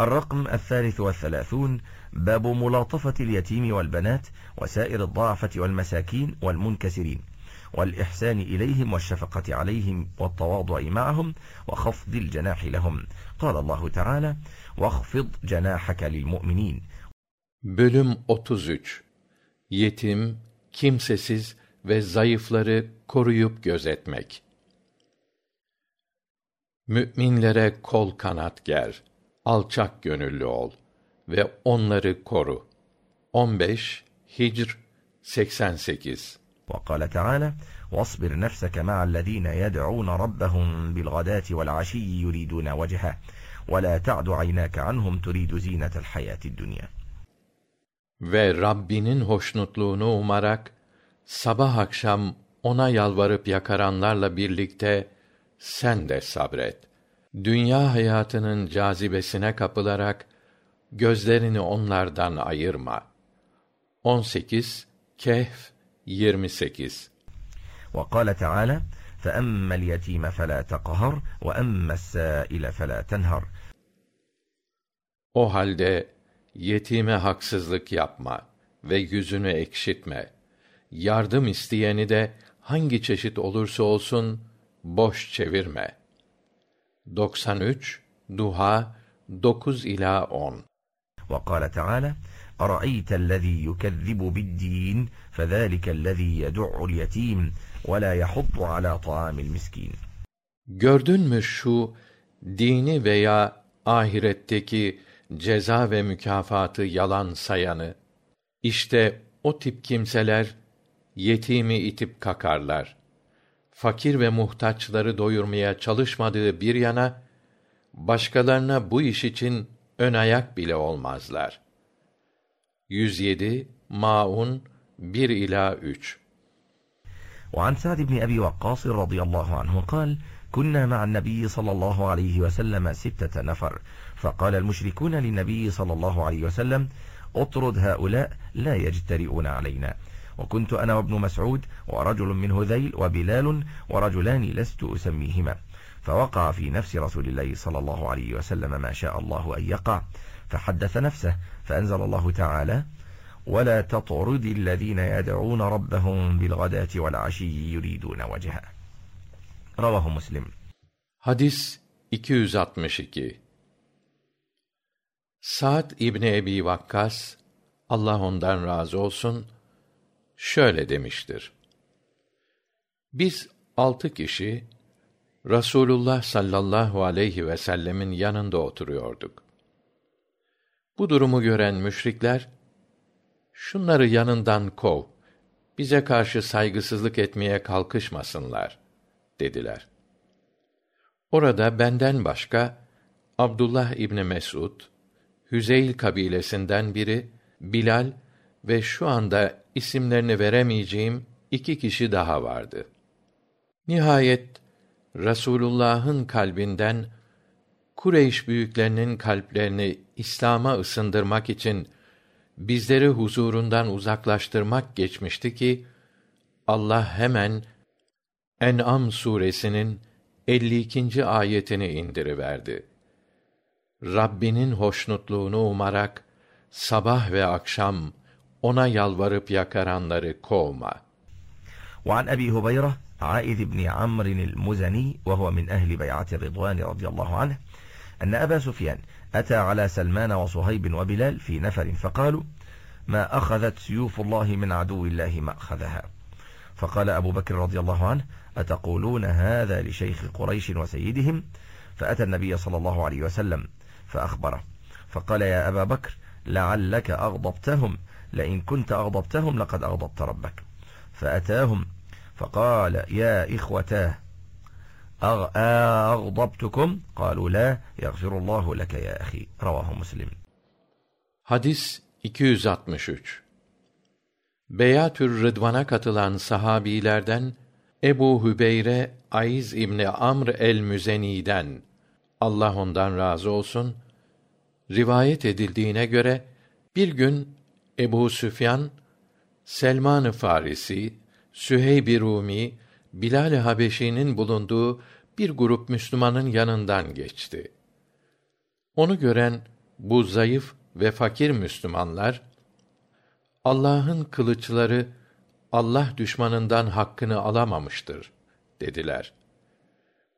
الرقم الثالث والثلاثون باب ملاطفة اليتيم والبنات وسائر الضعفة والمساكين والمنكسرين والإحسان إليهم والشفقة عليهم والتواضع معهم وخفض الجناح لهم قال الله تعالى واخفض جناحك للمؤمنين Bölüm 33 Yetim, kimsesiz ve zayıfları koruyup gözetmek. Mü'minlere kol kanat ger, alçak gönüllü ol ve onları koru. 15 Hicr 88 وقال تعالى واصبر نفسك مع الذين يدعون ربهم بالغداة والعشي يريدون وجهه ولا تعد عيناك عنهم تريد زينة الحياة الدنيا Ve Rabbinin hoşnutluğunu umarak, sabah akşam ona yalvarıp yakaranlarla birlikte sen de sabret. Dünya hayatının cazibesine kapılarak gözlerini onlardan ayırma. 18 Kehf 28 وقال تعالى فأما اليتيم فلا تقهر وأما السائل فلا تنهر O halde yetime haksızlık yapma ve yüzünü ekşitme. Yardım isteyeni de hangi çeşit olursa olsun boş çevirme. 93 Duha 9 ila 10 وقال تعالى أرأيت الذي يكذب بالدين فذلك الذي يدع اليتيم ولا يحض على طعام المسكين Gördün mü şu dini veya ahiretteki ceza ve mükafatı yalan sayanı? İşte o tip kimseler yetimi itip kakarlar. Fakir ve muhtaçları doyurmaya çalışmadığı bir yana başkalarına bu iş için ön ayak bile olmazlar. 107 Maun 1 ila 3 وعن سعد بن أبي وقاص رضي الله عنه قال كنا مع النبي صلى الله عليه وسلم ستة نفر فقال المشركون للنبي صلى الله عليه وسلم اطرد هؤلاء لا يجترئون علينا وكنت أنا وابن مسعود ورجل من هذيل وبلال ورجلان لست أسميهما فوقع في نفس رسول الله صلى الله عليه وسلم ما شاء الله أن يقع فحدث نفسه فأنزل الله تعالى ولا تطرد الذين يدعون ربهم بالغداة والعشي يريدون وجهه رواه مسلم Hadis 262 Sa'd İbni Ebi Vakkas, Allah ondan razı olsun, şöyle demiştir. Biz altı kişi, Rasulullah sallallahu aleyhi ve sellemin yanında oturuyorduk. Bu durumu gören müşrikler, şunları yanından kov, bize karşı saygısızlık etmeye kalkışmasınlar, dediler. Orada benden başka, Abdullah İbni Mesud, Hüzeyl kabilesinden biri, Bilal ve şu anda isimlerini veremeyeceğim iki kişi daha vardı. Nihayet Rasulullah'ın kalbinden Kureyş büyüklerinin kalplerini İslam'a ısındırmak için bizleri huzurundan uzaklaştırmak geçmişti ki Allah hemen En'am suresinin 52. ayetini indiriverdi. Rabbinin hoşnutluğunu umarak sabah ve akşam ona yalvarıp yakaranları kovma. وعن أبي هبيرة عائذ بن عمرو المزني وهو من أهل بيعة الرضوان رضي الله عنه أن أبا سفيان أتى على سلمان وصهيب وبلال في نفر فقالوا ما أخذت سيوف الله من عدو الله ما أخذها فقال أبو بكر رضي الله عنه أتقولون هذا لشيخ قريش وسيدهم فأتى النبي صلى الله عليه وسلم فأخبره فقال يا أبا بكر لعلك أغضبتهم لئن كنت أغضبتهم لقد أغضبت ربك فأتاهم فقال يا إخوتاه أغضبتكم قالوا لا يغفر الله لك يا أخي رواه مسلم Hadis 263 Beyatür Rıdvan'a katılan sahabilerden Ebu Hübeyre Ayz İbni Amr el-Müzeni'den Allah ondan razı olsun rivayet edildiğine göre bir gün Ebu Süfyan Selman-ı Farisi, Süheyb-i Rumi, Bilal-i Habeşi'nin bulunduğu bir grup Müslümanın yanından geçti. Onu gören bu zayıf ve fakir müslümanlar allah'ın kılıçları allah düşmanından hakkını alamamıştır dediler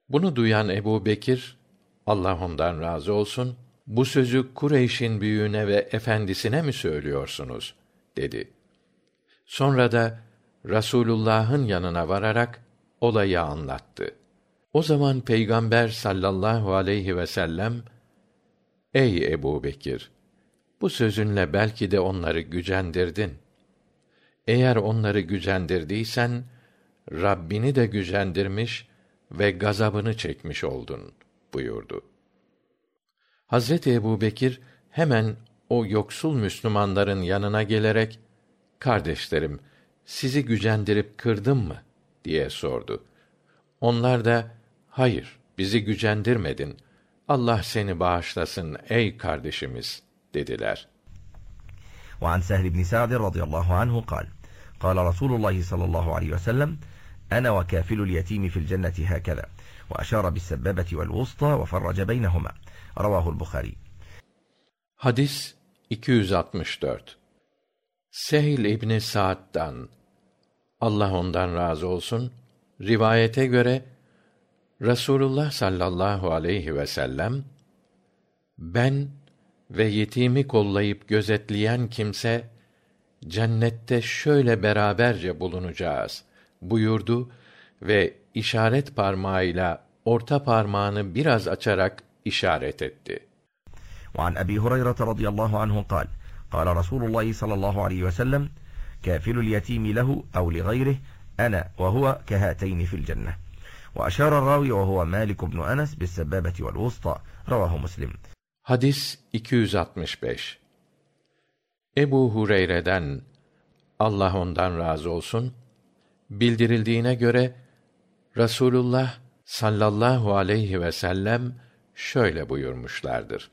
bunu duyan ebubekir allah ondan razı olsun bu sözü kureyş'in büyüğüne ve efendisine mi söylüyorsunuz? dedi. Sonra da rasulullah'ın yanına vararak olayı anlattı. O zaman peygamber sallallahu aleyhi vsellem ey ebubekir bu sözünle belki de onları gücendirdin. Eğer onları gücendirdiysen rabbini de gücendirmiş ve gazabını çekmiş oldun buyurdu hazreti ebubekir hemen o yoksul müslümanların yanına gelerek kardeşlerim sizi gücendirip kırdım mı diye sordu onlar da hayır bizi gücendirmedin allah seni bağışlasın ey kardeşimiz dediler وعن سهل بن سعد رضي الله عنه قال قال رسول الله صلى الله عليه وسلم أنا وكافل اليتيم في الجنة هكذا وأشار بالسبابة والوسطى وفرج بينهما رواه البخاري hadis 264 sehl ibni sa'd'dan allah ondan razı olsun rivayete göre rasulullah sallallahu aleyhi vsellem ben ve yetimi kollayıp gözetleyen kimse cennette şöyle beraberce bulunacağız buyurdu ve işaret parmağıyla orta parmağını biraz açarak işaret etti وعن أبي هريرة رضي الله عنه قال قال رسول الله صلى الله عليه وسلم كافل اليتيم له أو لغيره أنا وهو كهاتين في الجنة وأشار الراوي وهو مالك بن أنس بالسبابة والوسطى رواه مسلم hadis 265 ebu hureyre'den allah ondan razı olsun bildirildiğine göre rasulullah sallallahu aleyhi vsellem şöyle buyurmuşlardır.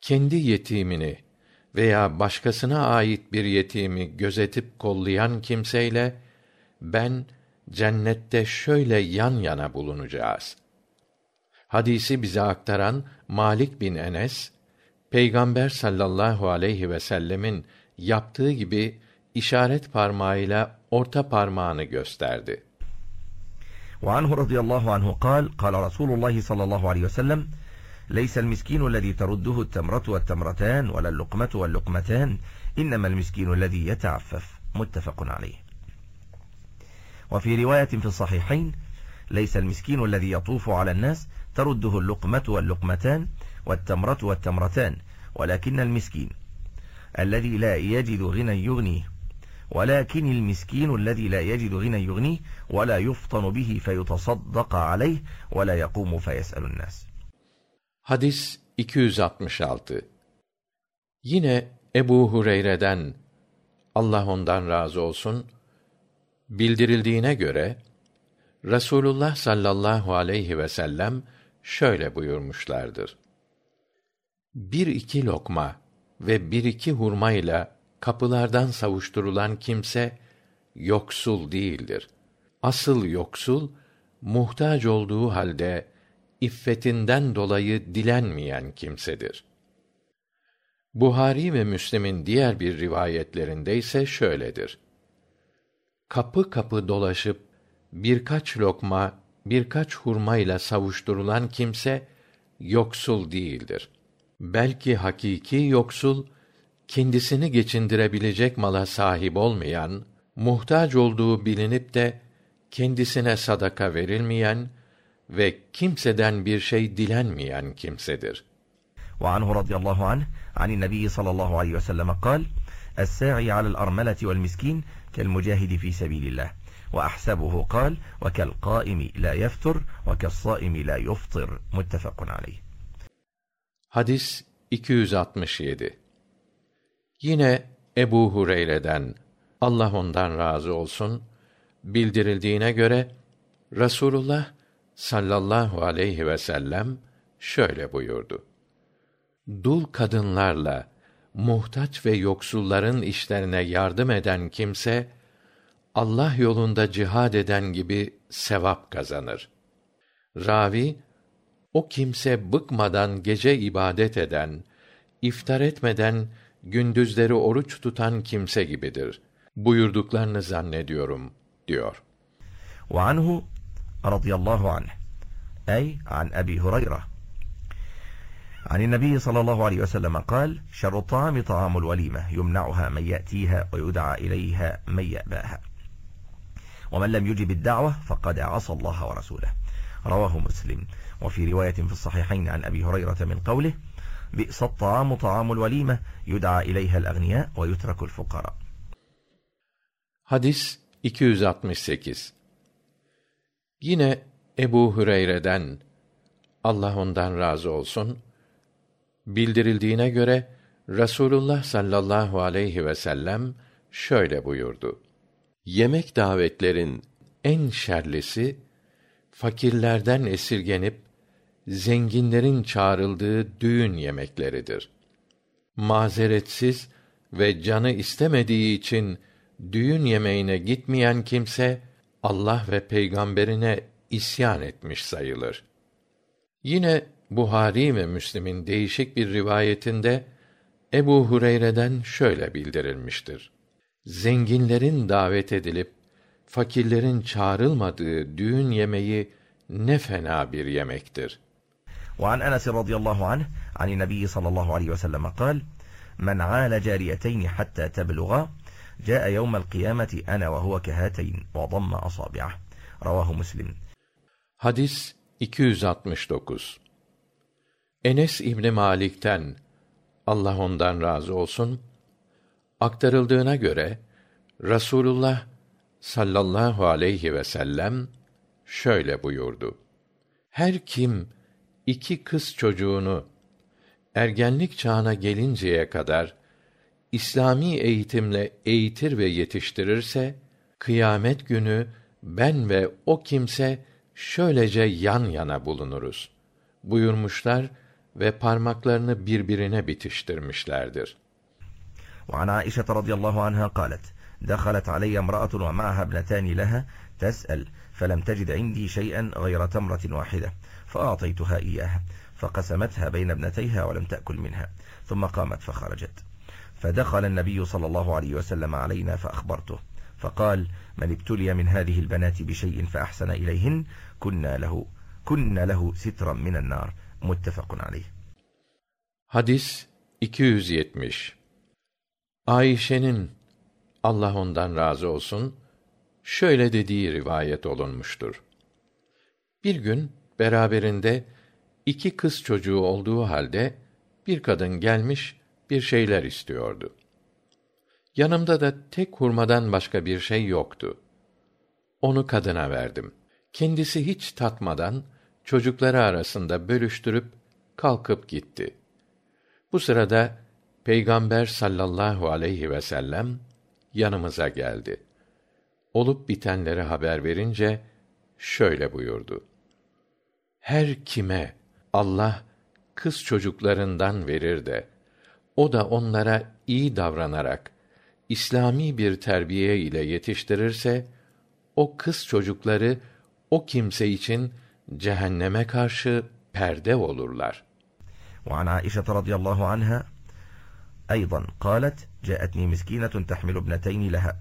Kendi yetimini veya başkasına ait bir yetimi gözetip kollayan kimseyle ben cennette şöyle yan yana bulunacağız. Hadisi bize aktaran malik bin enes peygamber sallallahu aleyhi vsellem'in yaptığı gibi işaret parmağıyla orta parmağını gösterdi وعنه رضي الله عنه قال قال رسول الله صلى الله عليه وسلم ليس المسكين الذي ترده التمرة والتمرتان ولا اللقمة واللقمتان إنما المسكين الذي يتعفف متفق عليه وفي رواية في الصحيحين ليس المسكين الذي يطوف على الناس ترده اللقمة واللقمتان والتمرة والتمرتان ولكن المسكين الذي لا يجد غنى يغنيه ولكن المسكين الذي لا يجد غنى يغنيه ولا يفطن به فيتصدق عليه ولا يقوم فيسأل الناس hadis 266 yine ebu hureyre'den allah ondan razı olsun bildirildiğine göre rasulullah sallallahu aleyhi vsellem şöyle buyurmuşlardır bir iki lokma ve bir iki hurma ile kapılardan savuşturulan kimse yoksul değildir. Asıl yoksul muhtaç olduğu halde iffetinden dolayı dilenmeyen kimsedir. Buhari ve müslim'in diğer bir rivayetlerinde ise şöyledir. Kapı kapı dolaşıp birkaç lokma birkaç hurma ile savuşturulan kimse yoksul değildir. Belki hakiki yoksul kendisini geçindirebilecek mala sahip olmayan muhtaç olduğu bilinip de kendisine sadaka verilmeyen ve kimseden bir şey dilenmeyen kimsedir وعنه رضي الله عنه عن النبي صلى الله عليه وسلم قال الساعي على الأرملة والمسكين كالمجاهد في سبيل الله وأحسبه قال وكالقائم لا يفتر وكالصائم لا يفطر متفق عليه hadis 267 yine ebu hureyre'den allah ondan razı olsun bildirildiğine göre rasulullah sallallahu aleyhi vsellem şöyle buyurdu. Dul kadınlarla muhtaç ve yoksulların işlerine yardım eden kimse allah yolunda cihad eden gibi sevap kazanır. Ravi o kimse bıkmadan gece ibadet eden iftar etmeden gündüzleri oruç tutan kimse gibidir. Buyurduklarını zannediyorum diyor. وعنه رضي الله عنه أي عن أبي هريرة عن النبي صلى الله عليه وسلم قال شر الطعام طعام الوليمة يمنعها من يأتيها ويدعى إليها من يأباها ومن لم يجب الدعوة فقد عصى الله ورسوله رواه مسلم وفي رواية في الصحيحين عن أبي هريرة من قوله بئس الطعام طعام الوليمة يدعى إليها الأغنياء ويترك الفقراء Hadis 268 Yine Ebu Hüreyre'den Allah ondan razı olsun bildirildiğine göre Rasulullah sallallahu aleyhi ve sellem şöyle buyurdu. Yemek davetlerin en şerlisi fakirlerden esirgenip zenginlerin çağrıldığı düğün yemekleridir. Mazeretsiz ve canı istemediği için düğün yemeğine gitmeyen kimse Allah ve peygamberine isyan etmiş sayılır. Yine Buhari ve Müslim'in değişik bir rivayetinde Ebu Hureyre'den şöyle bildirilmiştir. Zenginlerin davet edilip fakirlerin çağrılmadığı düğün yemeği ne fena bir yemektir. وعن أنس رضي الله عنه عن النبي صلى الله عليه وسلم قال من عال جاريتين حتى تبلغا جاء يوم القيامة أنا وهو كهاتين وضم أصابعه رواه مسلم Hadis 269 Enes İbni Malik'ten Allah ondan razı olsun aktarıldığına göre Rasulullah sallallahu aleyhi ve sellem şöyle buyurdu. Her kim iki kız çocuğunu ergenlik çağına gelinceye kadar İslami eğitimle eğitir ve yetiştirirse kıyamet günü ben ve o kimse şöylece yan yana bulunuruz buyurmuşlar ve parmaklarını birbirine bitiştirmişlerdir. وعن عائشة رضي الله عنها قالت دخلت علي امرأة ومعها ابنتان لها تسأل فلم تجد عندي شيئا غير تمرة واحدة فأعطيتها إياها فقسمتها بين ابنتيها ولم تأكل منها ثم قامت فخرجت فدخل النبي صلى الله عليه وسلم علينا فأخبرته فقال من ابتلي من هذه البنات بشيء فأحسن إليهن كنا له كنا له سترا من النار متفق عليه Hadis 270 Ayşe'nin Allah ondan razı olsun şöyle dediği rivayet olunmuştur. Bir gün beraberinde iki kız çocuğu olduğu halde bir kadın gelmiş bir şeyler istiyordu. Yanımda da tek hurmadan başka bir şey yoktu. Onu kadına verdim. Kendisi hiç tatmadan çocukları arasında bölüştürüp kalkıp gitti. Bu sırada Peygamber sallallahu aleyhi ve sellem yanımıza geldi Olup bitenleri haber verince şöyle buyurdu. Her kime Allah kız çocuklarından verir de o da onlara iyi davranarak İslami bir terbiye ile yetiştirirse o kız çocukları o kimse için cehenneme karşı perde olurlar. وعن عائشة رضي الله عنها أيضا قالت جاءتني مسكينة تحمل ابنتين لها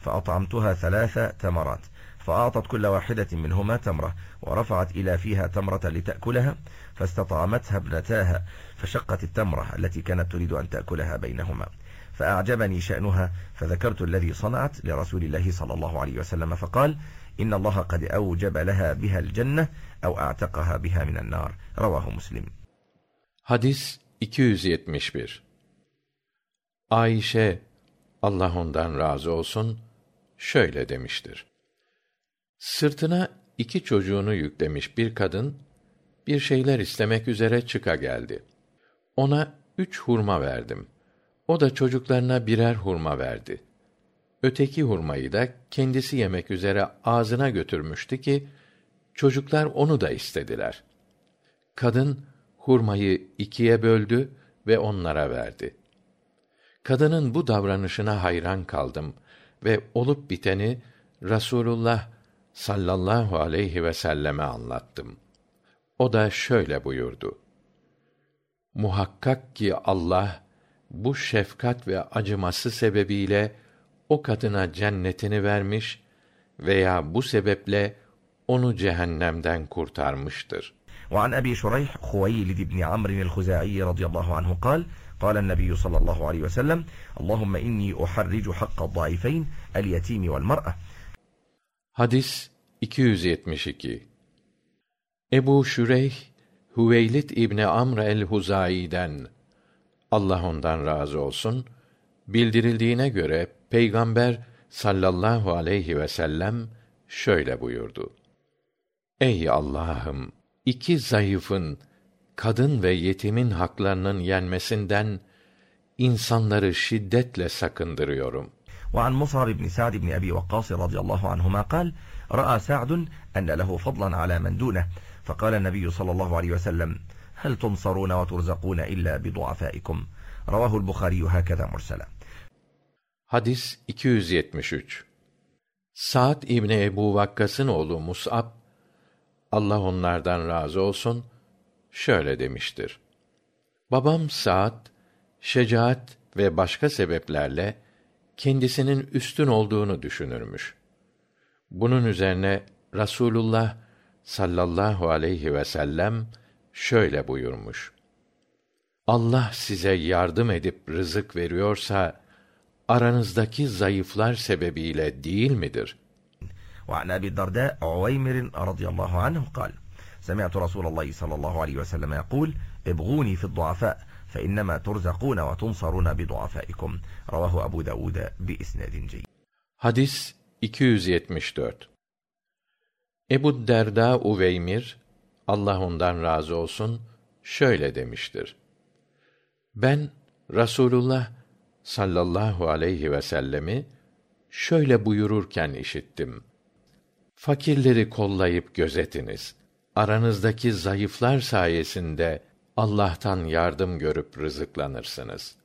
فأطعمتها ثلاث تمرات فأعطت كل واحدة منهما تمرة ورفعت إلى فيها تمرة لتأكلها فاستطعمتها ابنتاها فشقت التمرة التي كانت تريد أن تأكلها بينهما فأعجبني شأنها فذكرت الذي صنعت لرسول الله صلى الله عليه وسلم فقال إن الله قد أوجب لها بها الجنة أو أعتقها بها من النار رواه مسلم Hadis 271 Ayşe Allah ondan razı olsun şöyle demiştir. Sırtına iki çocuğunu yüklemiş bir kadın bir şeyler istemek üzere çıka geldi. Ona üç hurma verdim. O da çocuklarına birer hurma verdi. Öteki hurmayı da kendisi yemek üzere ağzına götürmüştü ki çocuklar onu da istediler. Kadın hurmayı ikiye böldü ve onlara verdi. Kadının bu davranışına hayran kaldım ve olup biteni Rasulullah sallallahu aleyhi ve selleme anlattım. O da şöyle buyurdu. muhakkak ki allah bu şefkat ve acıması sebebiyle o kadına cennetini vermiş veya bu sebeple onu cehennemden kurtarmıştır وعن أبي شريح خويلد بن عمرو الخزاعي رضي الله عنه قال قال النبي صلى الله عليه وسلم اللهم إني أحرج حق الضعيفين اليتيم والمرأة Hadis 272 Ebu Şüreyh Hüveylid İbni Amr el-Huzai'den Allah ondan razı olsun bildirildiğine göre Peygamber sallallahu aleyhi ve sellem şöyle buyurdu. Ey Allah'ım! iki zayıfın, kadın ve yetimin haklarının yenmesinden insanları şiddetle sakındırıyorum. وعن مصعب بن سعد بن أبي وقاص رضي الله عنهما قال رأى سعد أن له فضلا على من دونه فقال النبي صلى الله عليه وسلم هل تنصرون وترزقون إلا بضعفائكم رواه البخاري هكذا مرسلا Hadis 273 Sa'd İbni Ebu Vakkas'ın oğlu Mus'ab, Allah onlardan razı olsun, şöyle demiştir. Babam saat şecaat ve başka sebeplerle kendisinin üstün olduğunu düşünürmüş. Bunun üzerine rasulullah sallallahu aleyhi vsellem şöyle buyurmuş. Allah size yardım edip rızık veriyorsa aranızdaki zayıflar sebebiyle değil midir? An abi darda uymirin radıyallahu anh kal سمعت رسول الله صلى الله عليه وسلم يقول ابغوني في الضعفاء فإنما ترزقون وتنصرون بضعفائكم رواه أبو داود بإسناد جيد Hadis 274 Ebu Derda Uveymir, Allah ondan razı olsun, şöyle demiştir. Ben, Rasulullah sallallahu aleyhi ve sellemi şöyle buyururken işittim. Fakirleri kollayıp gözetiniz. Aranızdaki zayıflar sayesinde Allah'tan yardım görüp rızıklanırsınız.